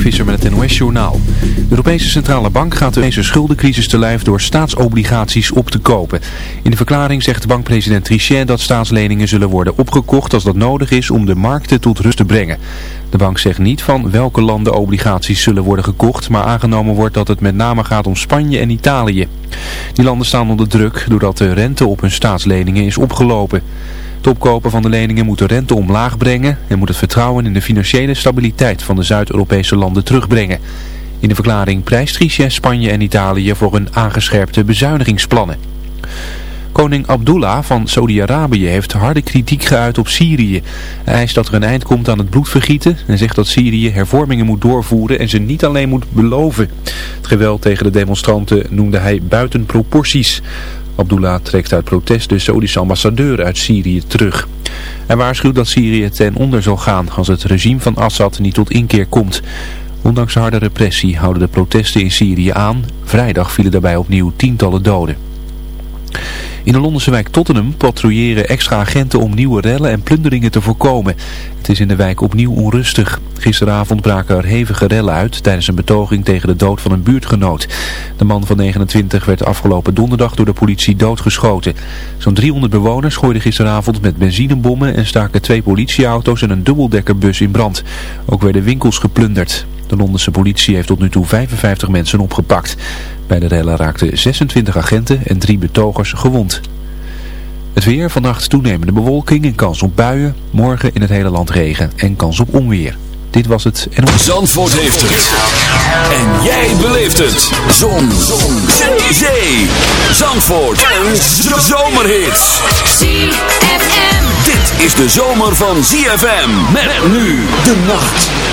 Visser met het NOS Journaal. De Europese Centrale Bank gaat de Europese schuldencrisis te lijf door staatsobligaties op te kopen. In de verklaring zegt bankpresident Trichet dat staatsleningen zullen worden opgekocht als dat nodig is om de markten tot rust te brengen. De bank zegt niet van welke landen obligaties zullen worden gekocht, maar aangenomen wordt dat het met name gaat om Spanje en Italië. Die landen staan onder druk doordat de rente op hun staatsleningen is opgelopen. Het opkopen van de leningen moet de rente omlaag brengen en moet het vertrouwen in de financiële stabiliteit van de Zuid-Europese landen terugbrengen. In de verklaring prijst Trichet Spanje en Italië voor hun aangescherpte bezuinigingsplannen. Koning Abdullah van Saudi-Arabië heeft harde kritiek geuit op Syrië. Hij eist dat er een eind komt aan het bloedvergieten en zegt dat Syrië hervormingen moet doorvoeren en ze niet alleen moet beloven. Het geweld tegen de demonstranten noemde hij buiten proporties. Abdullah trekt uit protest de Saudische ambassadeur uit Syrië terug. Hij waarschuwt dat Syrië ten onder zal gaan als het regime van Assad niet tot inkeer komt. Ondanks harde repressie houden de protesten in Syrië aan. Vrijdag vielen daarbij opnieuw tientallen doden. In de Londense wijk Tottenham patrouilleren extra agenten om nieuwe rellen en plunderingen te voorkomen. Het is in de wijk opnieuw onrustig. Gisteravond braken er hevige rellen uit tijdens een betoging tegen de dood van een buurtgenoot. De man van 29 werd afgelopen donderdag door de politie doodgeschoten. Zo'n 300 bewoners gooiden gisteravond met benzinebommen en staken twee politieauto's en een dubbeldekkerbus in brand. Ook werden winkels geplunderd. De Londense politie heeft tot nu toe 55 mensen opgepakt. Bij de rellen raakten 26 agenten en drie betogers gewond. Het weer, vannacht toenemende bewolking en kans op buien. Morgen in het hele land regen en kans op onweer. Dit was het en... Zandvoort heeft het. En jij beleeft het. Zon. Zon. Zee. Zandvoort. Een zomerhit. ZFM. Dit is de zomer van ZFM. Met nu de nacht.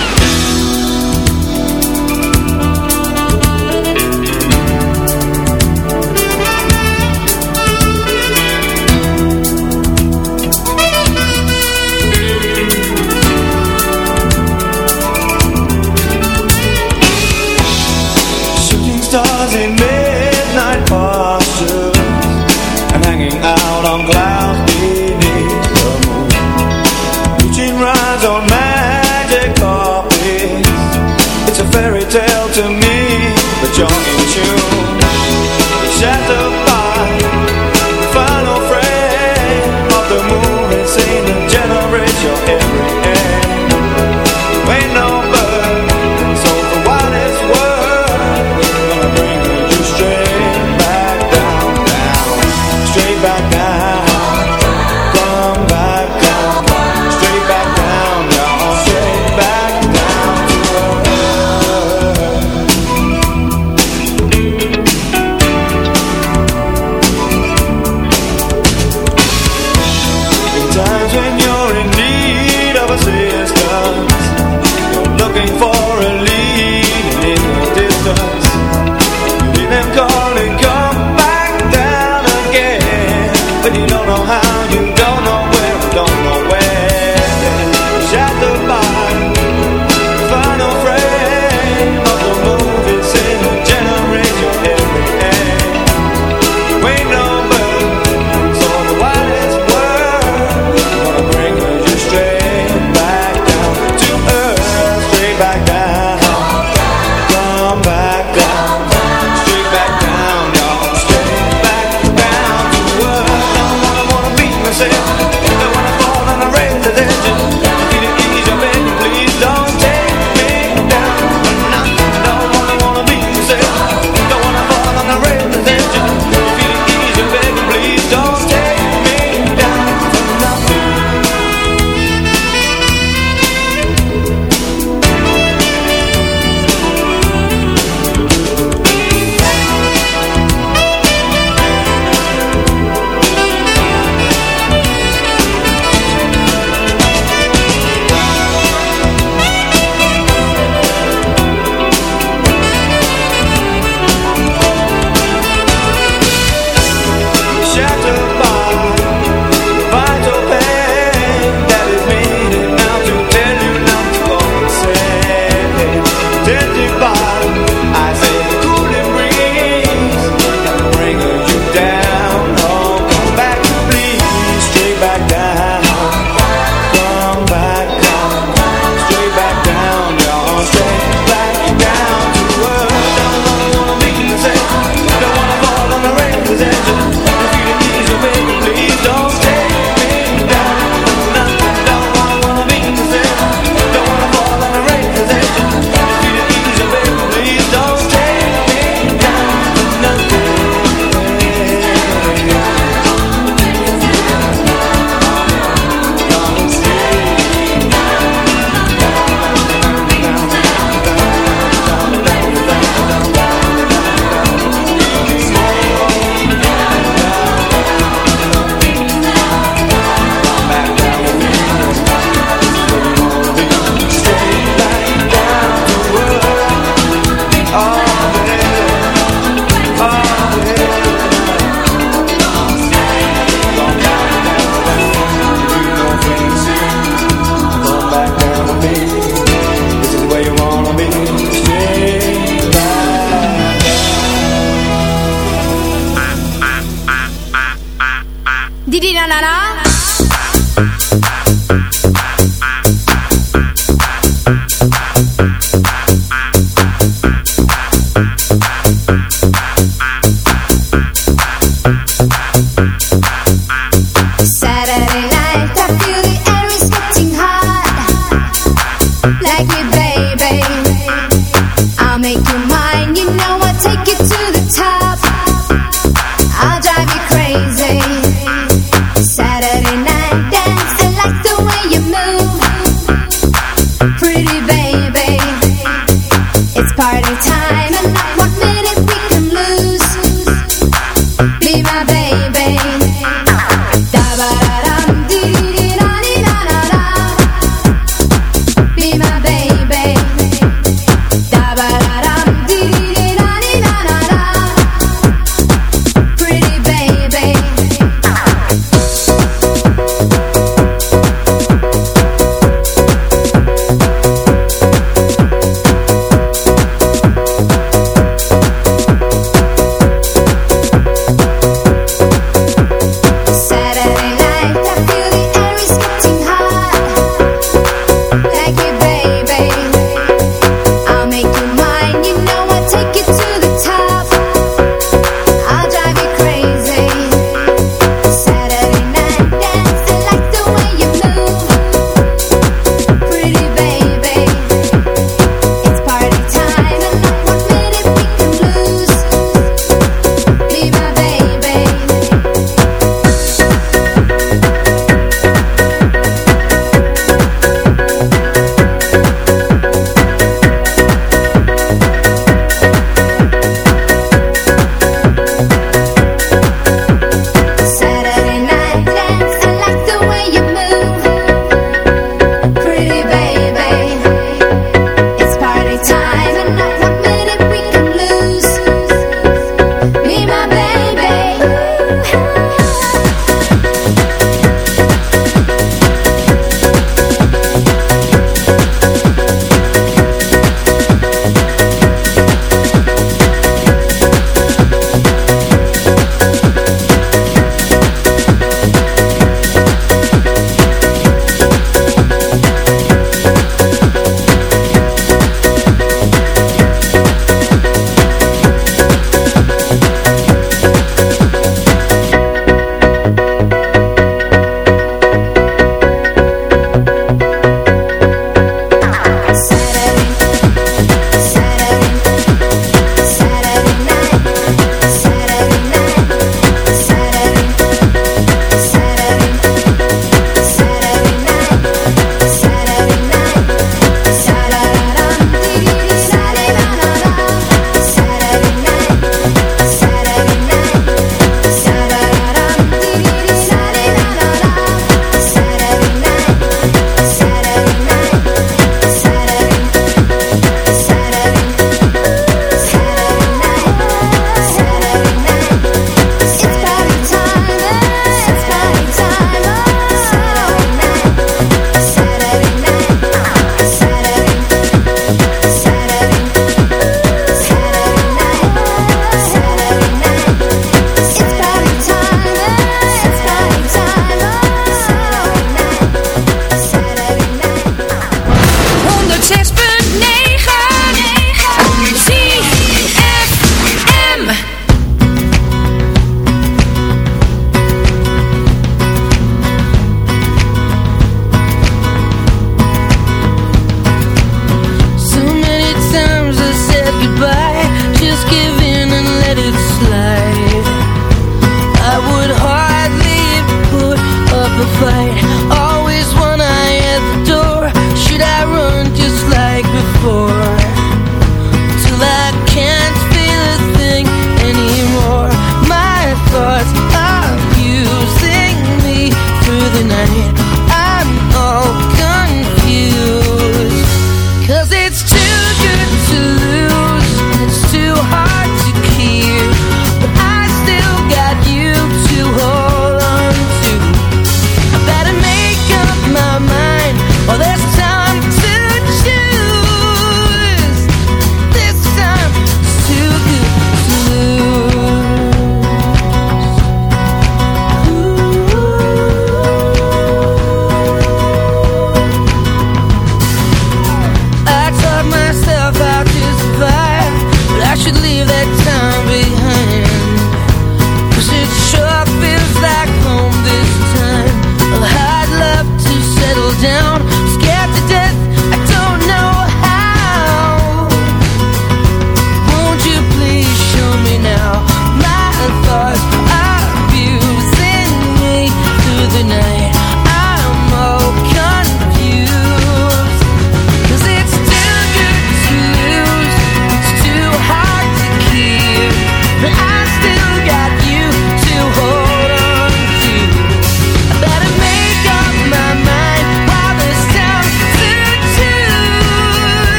should leave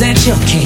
that you can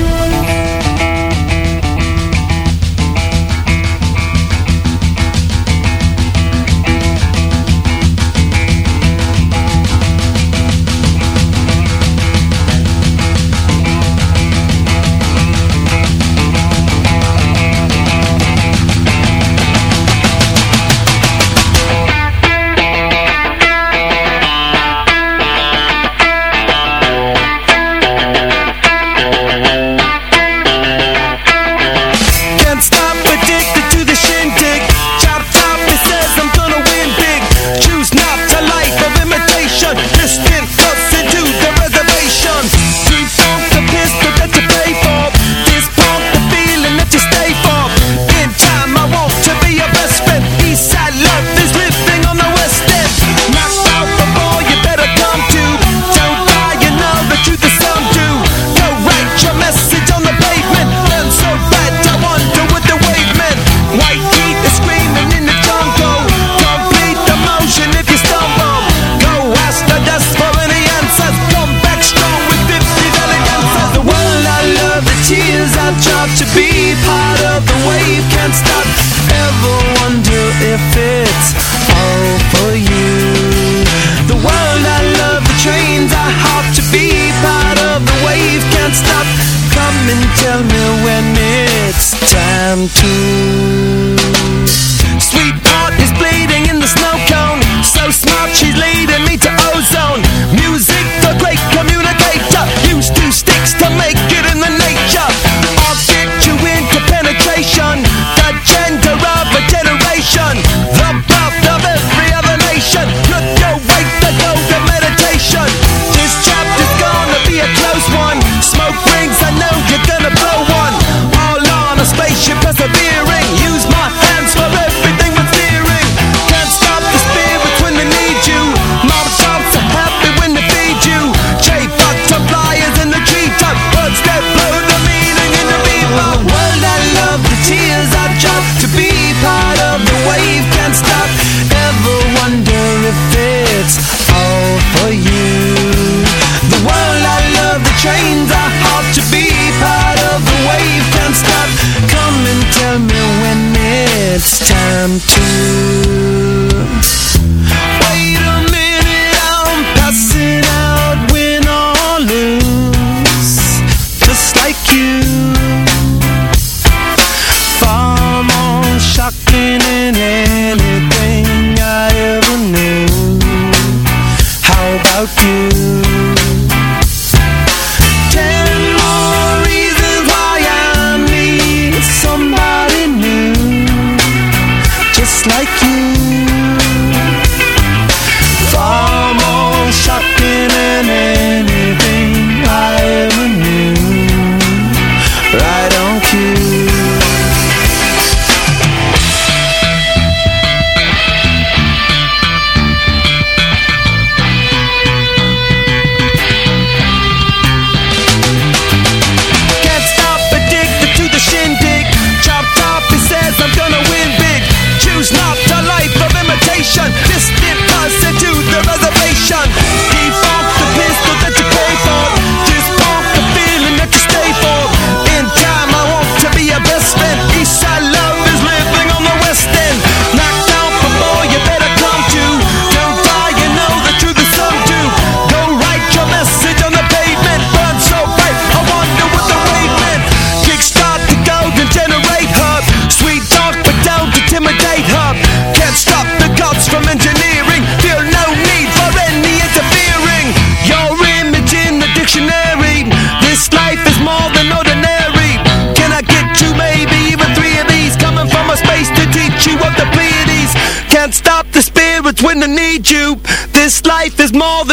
can't stop. Come and tell me when it's time to. Sweetheart is bleeding in the snow cone. So smart door is pushed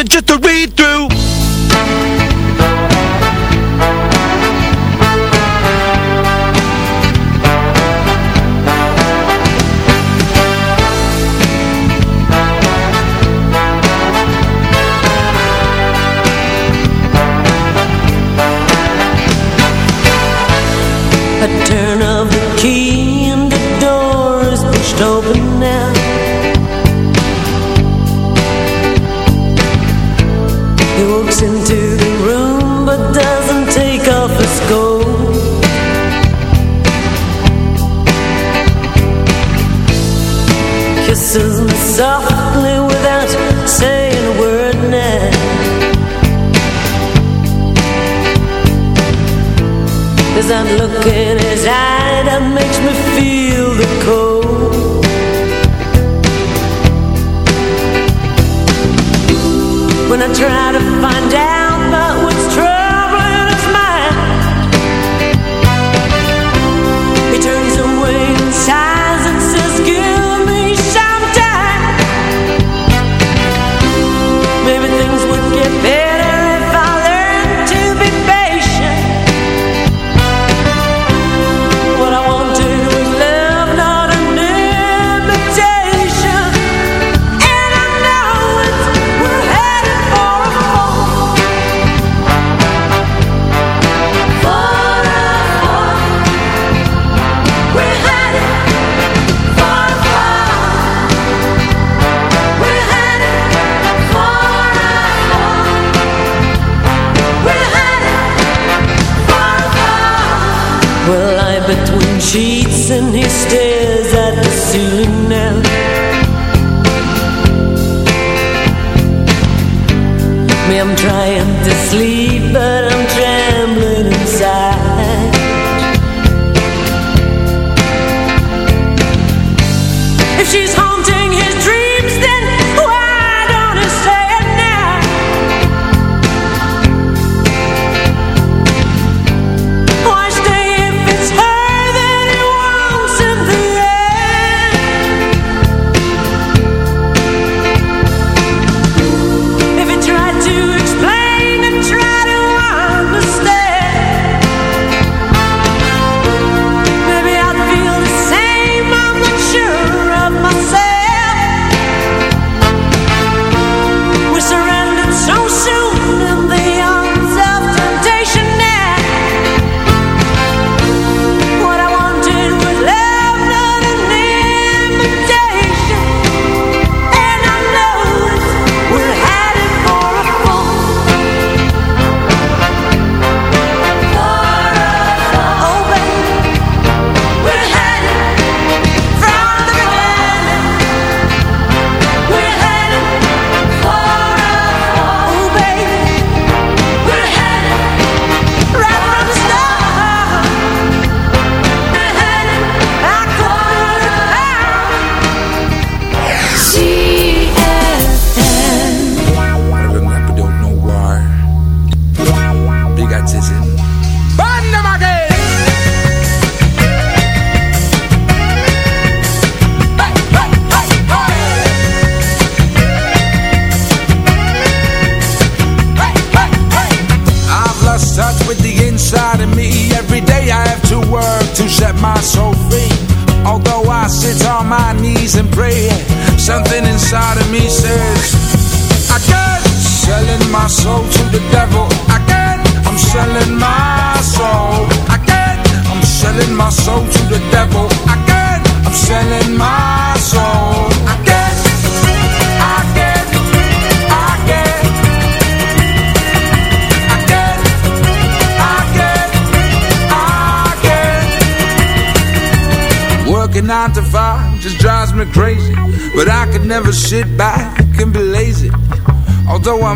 just a As I'm looking his eye That makes me feel the cold. When I try to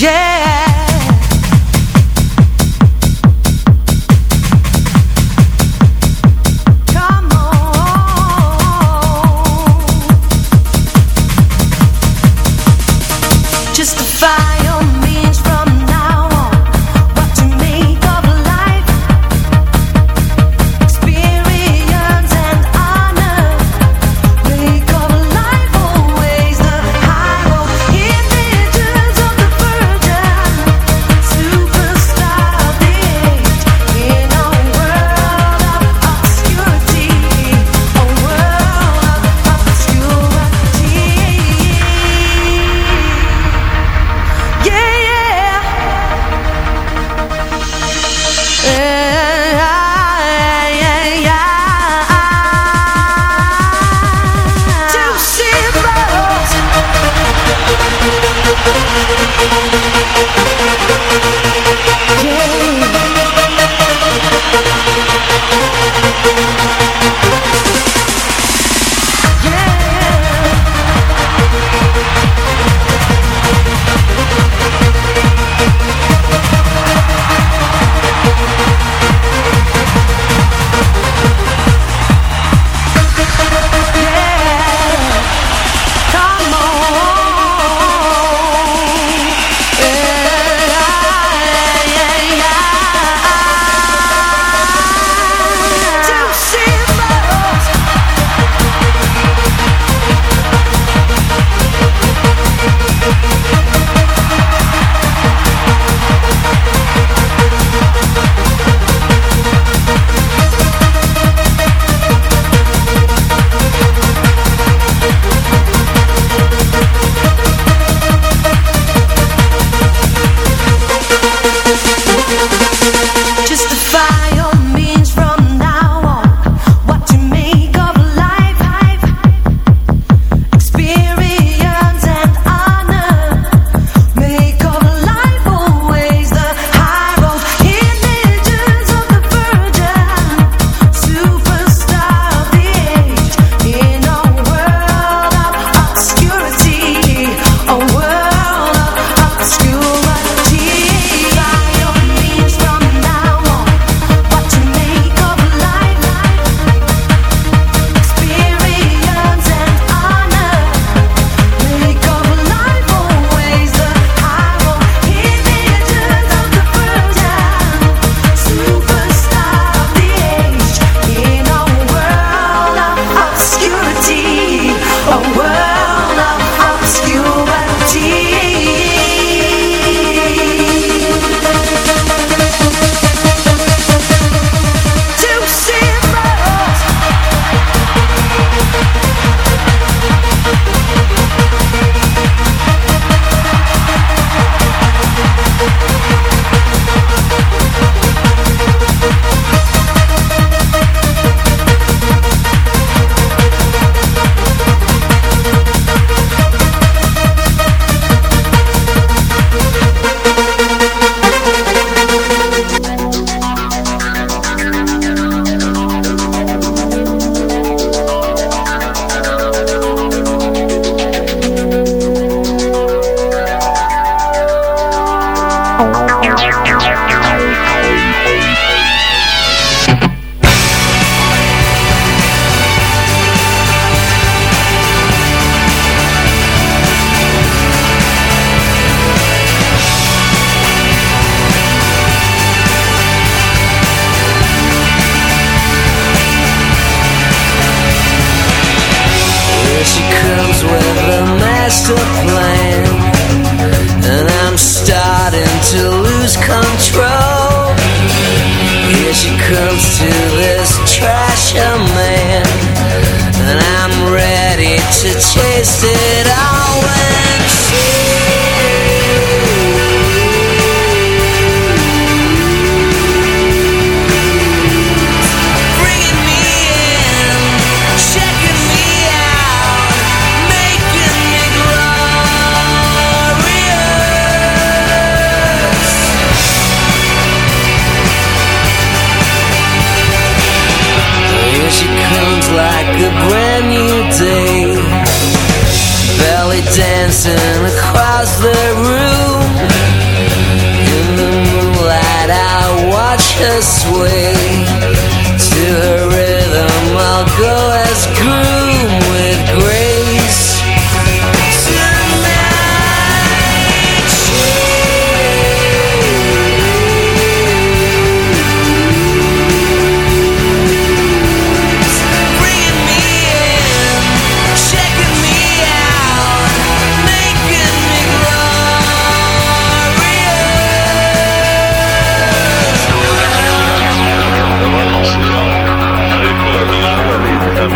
Yeah.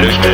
English.